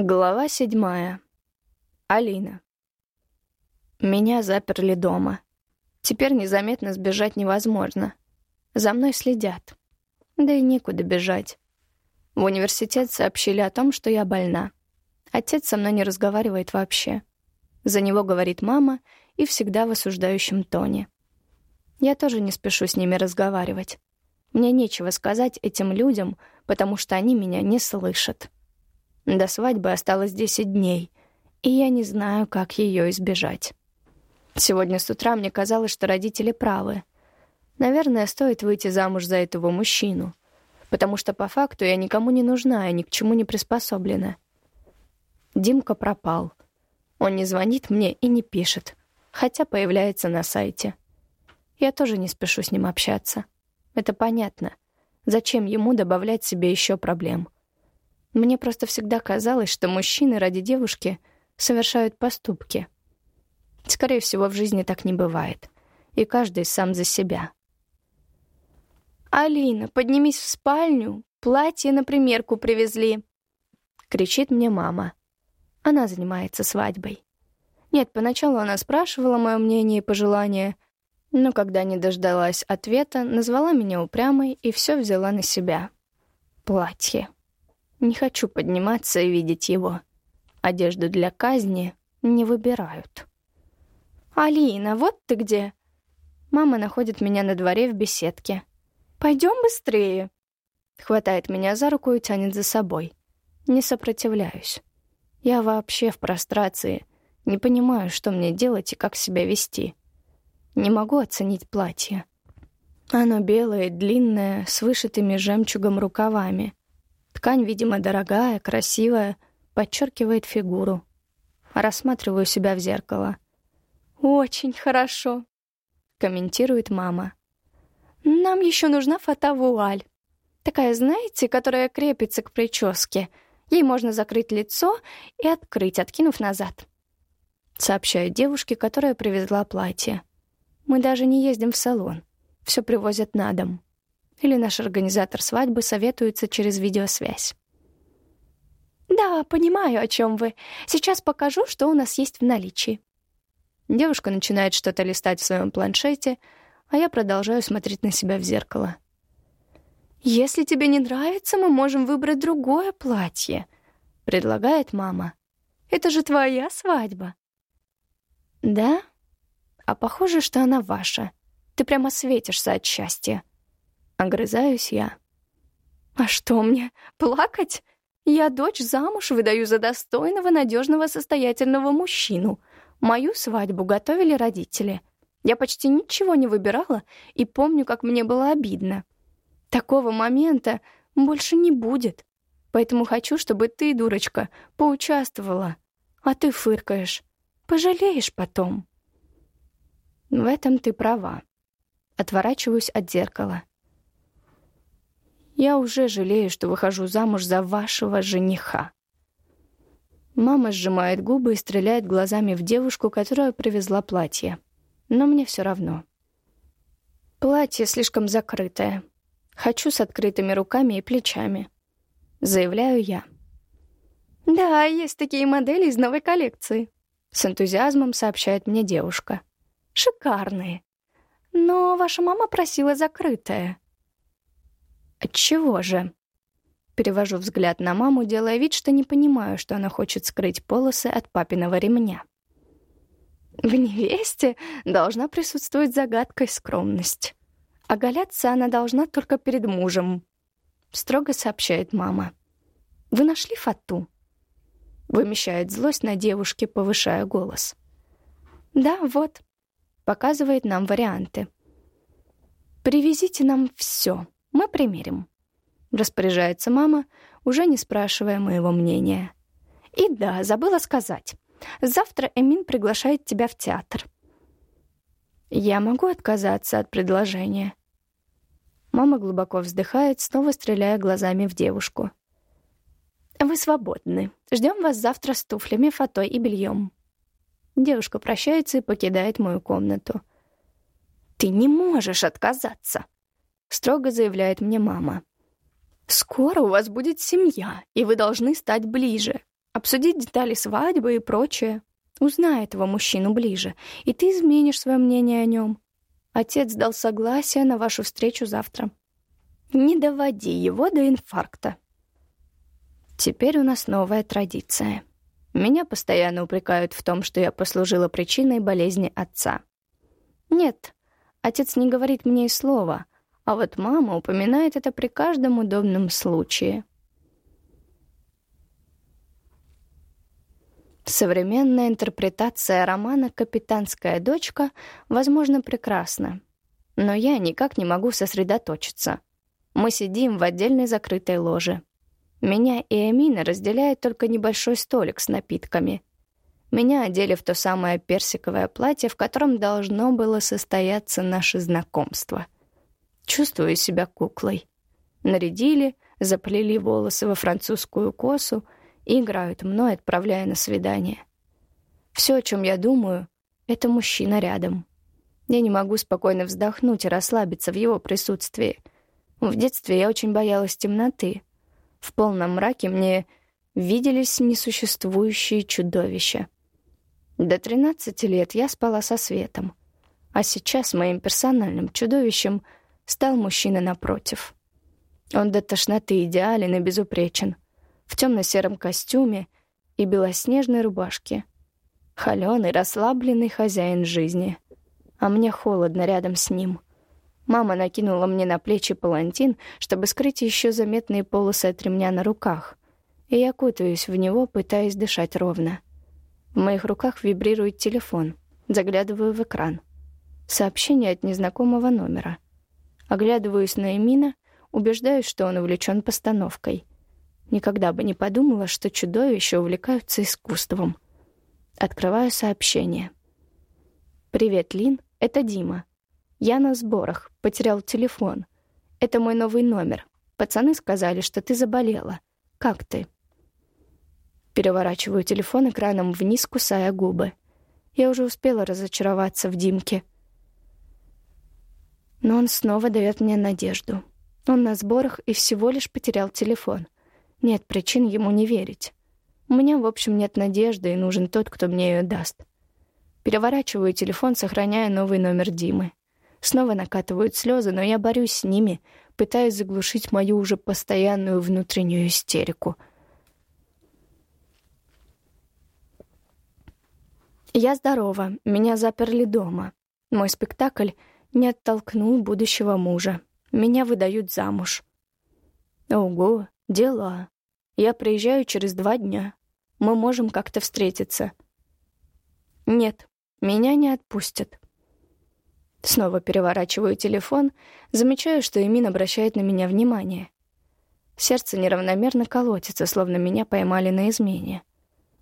Глава седьмая. Алина. Меня заперли дома. Теперь незаметно сбежать невозможно. За мной следят. Да и некуда бежать. В университет сообщили о том, что я больна. Отец со мной не разговаривает вообще. За него говорит мама и всегда в осуждающем тоне. Я тоже не спешу с ними разговаривать. Мне нечего сказать этим людям, потому что они меня не слышат. До свадьбы осталось 10 дней, и я не знаю, как ее избежать. Сегодня с утра мне казалось, что родители правы. Наверное, стоит выйти замуж за этого мужчину, потому что по факту я никому не нужна и ни к чему не приспособлена. Димка пропал. Он не звонит мне и не пишет, хотя появляется на сайте. Я тоже не спешу с ним общаться. Это понятно. Зачем ему добавлять себе еще проблем? — мне просто всегда казалось, что мужчины ради девушки совершают поступки. Скорее всего, в жизни так не бывает. И каждый сам за себя. «Алина, поднимись в спальню. Платье на примерку привезли», — кричит мне мама. Она занимается свадьбой. Нет, поначалу она спрашивала мое мнение и пожелания, но когда не дождалась ответа, назвала меня упрямой и все взяла на себя. Платье. Не хочу подниматься и видеть его. Одежду для казни не выбирают. «Алина, вот ты где!» Мама находит меня на дворе в беседке. «Пойдем быстрее!» Хватает меня за руку и тянет за собой. Не сопротивляюсь. Я вообще в прострации. Не понимаю, что мне делать и как себя вести. Не могу оценить платье. Оно белое, длинное, с вышитыми жемчугом рукавами. Ткань, видимо, дорогая, красивая, подчеркивает фигуру. Рассматриваю себя в зеркало. «Очень хорошо», — комментирует мама. «Нам еще нужна фотовуаль. Такая, знаете, которая крепится к прическе. Ей можно закрыть лицо и открыть, откинув назад», — сообщает девушке, которая привезла платье. «Мы даже не ездим в салон. Все привозят на дом». Или наш организатор свадьбы советуется через видеосвязь. «Да, понимаю, о чем вы. Сейчас покажу, что у нас есть в наличии». Девушка начинает что-то листать в своем планшете, а я продолжаю смотреть на себя в зеркало. «Если тебе не нравится, мы можем выбрать другое платье», — предлагает мама. «Это же твоя свадьба». «Да? А похоже, что она ваша. Ты прямо светишься от счастья». Огрызаюсь я. «А что мне, плакать? Я дочь замуж выдаю за достойного, надежного, состоятельного мужчину. Мою свадьбу готовили родители. Я почти ничего не выбирала и помню, как мне было обидно. Такого момента больше не будет. Поэтому хочу, чтобы ты, дурочка, поучаствовала. А ты фыркаешь. Пожалеешь потом». В этом ты права. Отворачиваюсь от зеркала. Я уже жалею, что выхожу замуж за вашего жениха. Мама сжимает губы и стреляет глазами в девушку, которая привезла платье. Но мне все равно. Платье слишком закрытое. Хочу с открытыми руками и плечами. Заявляю я. «Да, есть такие модели из новой коллекции», — с энтузиазмом сообщает мне девушка. «Шикарные. Но ваша мама просила закрытое». «Отчего же?» Перевожу взгляд на маму, делая вид, что не понимаю, что она хочет скрыть полосы от папиного ремня. В невесте должна присутствовать загадка и скромность. Оголяться она должна только перед мужем, — строго сообщает мама. «Вы нашли фату?» Вымещает злость на девушке, повышая голос. «Да, вот», — показывает нам варианты. «Привезите нам все», мы примерим», — распоряжается мама, уже не спрашивая моего мнения. «И да, забыла сказать. Завтра Эмин приглашает тебя в театр». «Я могу отказаться от предложения». Мама глубоко вздыхает, снова стреляя глазами в девушку. «Вы свободны. Ждем вас завтра с туфлями, фатой и бельем». Девушка прощается и покидает мою комнату. «Ты не можешь отказаться!» — строго заявляет мне мама. «Скоро у вас будет семья, и вы должны стать ближе. обсудить детали свадьбы и прочее. Узнай этого мужчину ближе, и ты изменишь свое мнение о нем. Отец дал согласие на вашу встречу завтра. Не доводи его до инфаркта. Теперь у нас новая традиция. Меня постоянно упрекают в том, что я послужила причиной болезни отца. Нет, отец не говорит мне и слова, а вот мама упоминает это при каждом удобном случае. Современная интерпретация романа «Капитанская дочка» возможно прекрасна, но я никак не могу сосредоточиться. Мы сидим в отдельной закрытой ложе. Меня и Эмина разделяет только небольшой столик с напитками. Меня одели в то самое персиковое платье, в котором должно было состояться наше знакомство. Чувствую себя куклой. Нарядили, заплели волосы во французскую косу — и играют мной, отправляя на свидание. Все, о чем я думаю, — это мужчина рядом. Я не могу спокойно вздохнуть и расслабиться в его присутствии. В детстве я очень боялась темноты. В полном мраке мне виделись несуществующие чудовища. До 13 лет я спала со светом, а сейчас моим персональным чудовищем стал мужчина напротив. Он до тошноты идеален и безупречен — в темно-сером костюме и белоснежной рубашке. Холёный, расслабленный хозяин жизни. А мне холодно рядом с ним. Мама накинула мне на плечи палантин, чтобы скрыть еще заметные полосы от ремня на руках. И я кутаюсь в него, пытаясь дышать ровно. В моих руках вибрирует телефон. Заглядываю в экран. Сообщение от незнакомого номера. Оглядываюсь на Эмина, убеждаюсь, что он увлечен постановкой. Никогда бы не подумала, что чудовища увлекаются искусством. Открываю сообщение. «Привет, Лин, это Дима. Я на сборах, потерял телефон. Это мой новый номер. Пацаны сказали, что ты заболела. Как ты?» Переворачиваю телефон экраном вниз, кусая губы. Я уже успела разочароваться в Димке. Но он снова дает мне надежду. Он на сборах и всего лишь потерял телефон — нет причин ему не верить. У меня, в общем, нет надежды, и нужен тот, кто мне ее даст. Переворачиваю телефон, сохраняя новый номер Димы. Снова накатывают слезы, но я борюсь с ними, пытаясь заглушить мою уже постоянную внутреннюю истерику. Я здорова, меня заперли дома. Мой спектакль не оттолкнул будущего мужа. Меня выдают замуж. Ого, «Дела. Я приезжаю через два дня. Мы можем как-то встретиться». «Нет, меня не отпустят». Снова переворачиваю телефон, замечаю, что Эмин обращает на меня внимание. Сердце неравномерно колотится, словно меня поймали на измене.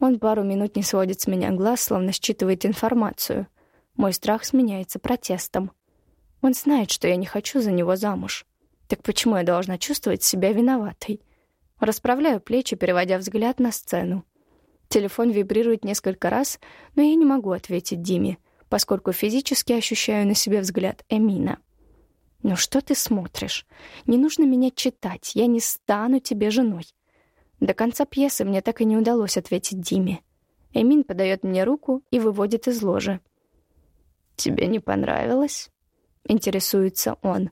Он пару минут не сводит с меня глаз, словно считывает информацию. Мой страх сменяется протестом. Он знает, что я не хочу за него замуж. Так почему я должна чувствовать себя виноватой? Расправляю плечи, переводя взгляд на сцену. Телефон вибрирует несколько раз, но я не могу ответить Диме, поскольку физически ощущаю на себе взгляд Эмина. «Ну что ты смотришь? Не нужно меня читать, я не стану тебе женой». До конца пьесы мне так и не удалось ответить Диме. Эмин подает мне руку и выводит из ложи. «Тебе не понравилось?» — интересуется он.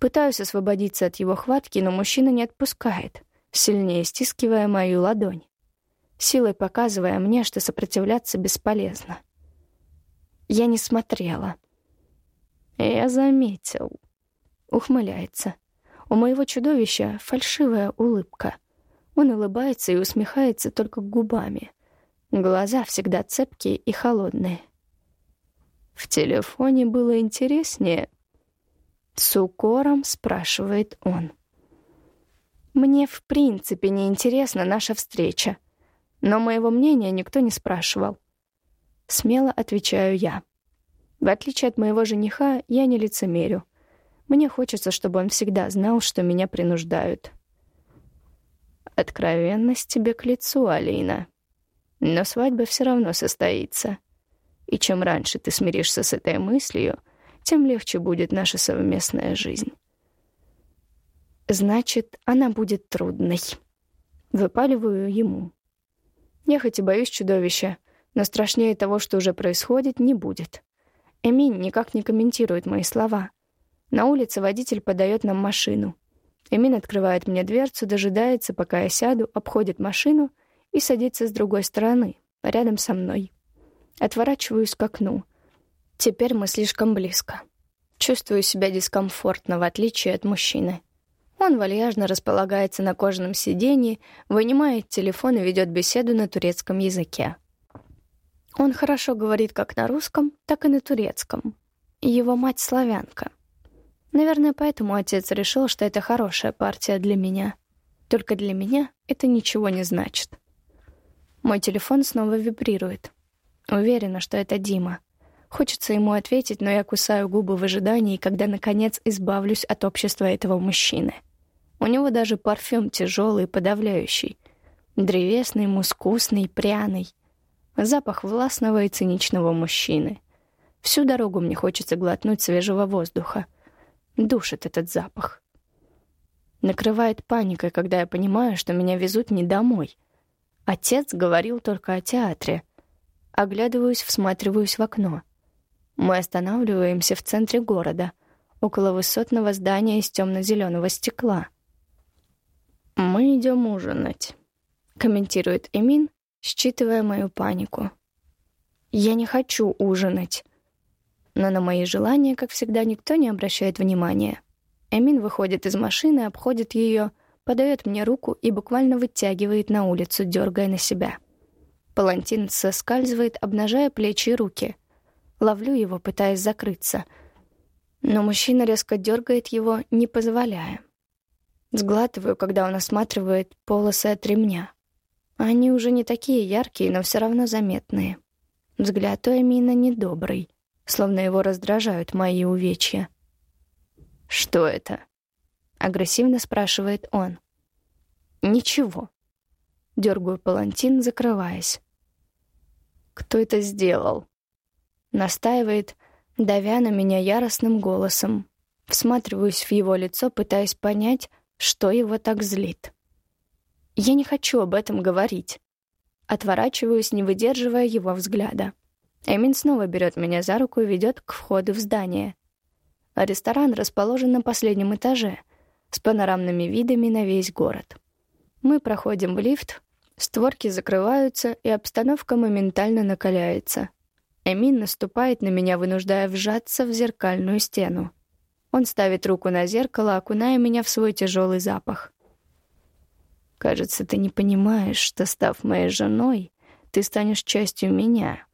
Пытаюсь освободиться от его хватки, но мужчина не отпускает сильнее стискивая мою ладонь, силой показывая мне, что сопротивляться бесполезно. Я не смотрела. «Я заметил», — ухмыляется. У моего чудовища фальшивая улыбка. Он улыбается и усмехается только губами. Глаза всегда цепкие и холодные. В телефоне было интереснее. С укором спрашивает он. Мне в принципе не интересна наша встреча. Но моего мнения никто не спрашивал. Смело отвечаю я. В отличие от моего жениха, я не лицемерю. Мне хочется, чтобы он всегда знал, что меня принуждают. Откровенность тебе к лицу, Алина. Но свадьба все равно состоится. И чем раньше ты смиришься с этой мыслью, тем легче будет наша совместная жизнь. Значит, она будет трудной. Выпаливаю ему. Я хоть и боюсь чудовища, но страшнее того, что уже происходит, не будет. Эмин никак не комментирует мои слова. На улице водитель подает нам машину. Эмин открывает мне дверцу, дожидается, пока я сяду, обходит машину и садится с другой стороны, рядом со мной. Отворачиваюсь к окну. Теперь мы слишком близко. Чувствую себя дискомфортно, в отличие от мужчины. Он вальяжно располагается на кожаном сиденье, вынимает телефон и ведет беседу на турецком языке. Он хорошо говорит как на русском, так и на турецком. Его мать славянка. Наверное, поэтому отец решил, что это хорошая партия для меня. Только для меня это ничего не значит. Мой телефон снова вибрирует. Уверена, что это Дима. Хочется ему ответить, но я кусаю губы в ожидании, когда, наконец, избавлюсь от общества этого мужчины. У него даже парфюм тяжелый, подавляющий. Древесный, мускусный, пряный — Запах властного и циничного мужчины. Всю дорогу мне хочется глотнуть свежего воздуха. Душит этот запах. Накрывает паникой, когда я понимаю, что меня везут не домой. Отец говорил только о театре. Оглядываюсь, всматриваюсь в окно. Мы останавливаемся в центре города, около высотного здания из темно-зеленого стекла. «Мы идем ужинать», — комментирует Эмин, считывая мою панику. Я не хочу ужинать. Но на мои желания, как всегда, никто не обращает внимания. Эмин выходит из машины, обходит ее, подает мне руку и буквально вытягивает на улицу, дергая на себя. Палантин соскальзывает, обнажая плечи и руки. Ловлю его, пытаясь закрыться. Но мужчина резко дергает его, не позволяя. Сглатываю, когда он осматривает полосы от ремня. Они уже не такие яркие, но все равно заметные. Взгляд у Эмина недобрый, словно его раздражают мои увечья. «Что это?» — агрессивно спрашивает он. «Ничего». Дергаю палантин, закрываясь. «Кто это сделал?» Настаивает, давя на меня яростным голосом. Всматриваюсь в его лицо, пытаясь понять, что его так злит. Я не хочу об этом говорить. Отворачиваюсь, не выдерживая его взгляда. Эмин снова берет меня за руку и ведет к входу в здание. Ресторан расположен на последнем этаже, с панорамными видами на весь город. Мы проходим в лифт, створки закрываются, и обстановка моментально накаляется. Эмин наступает на меня, вынуждая вжаться в зеркальную стену. Он ставит руку на зеркало, окуная меня в свой тяжелый запах. Кажется, ты не понимаешь, что, став моей женой, ты станешь частью меня.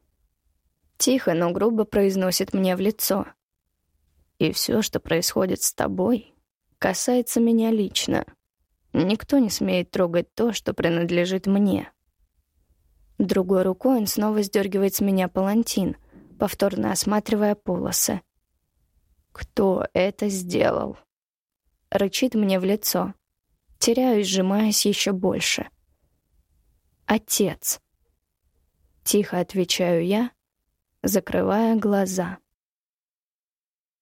Тихо, но грубо произносит мне в лицо. И все, что происходит с тобой, касается меня лично. Никто не смеет трогать то, что принадлежит мне. Другой рукой он снова сдергивает с меня палантин, повторно осматривая полосы. «Кто это сделал?» Рычит мне в лицо. Теряюсь, сжимаясь еще больше. «Отец». Тихо отвечаю я, закрывая глаза.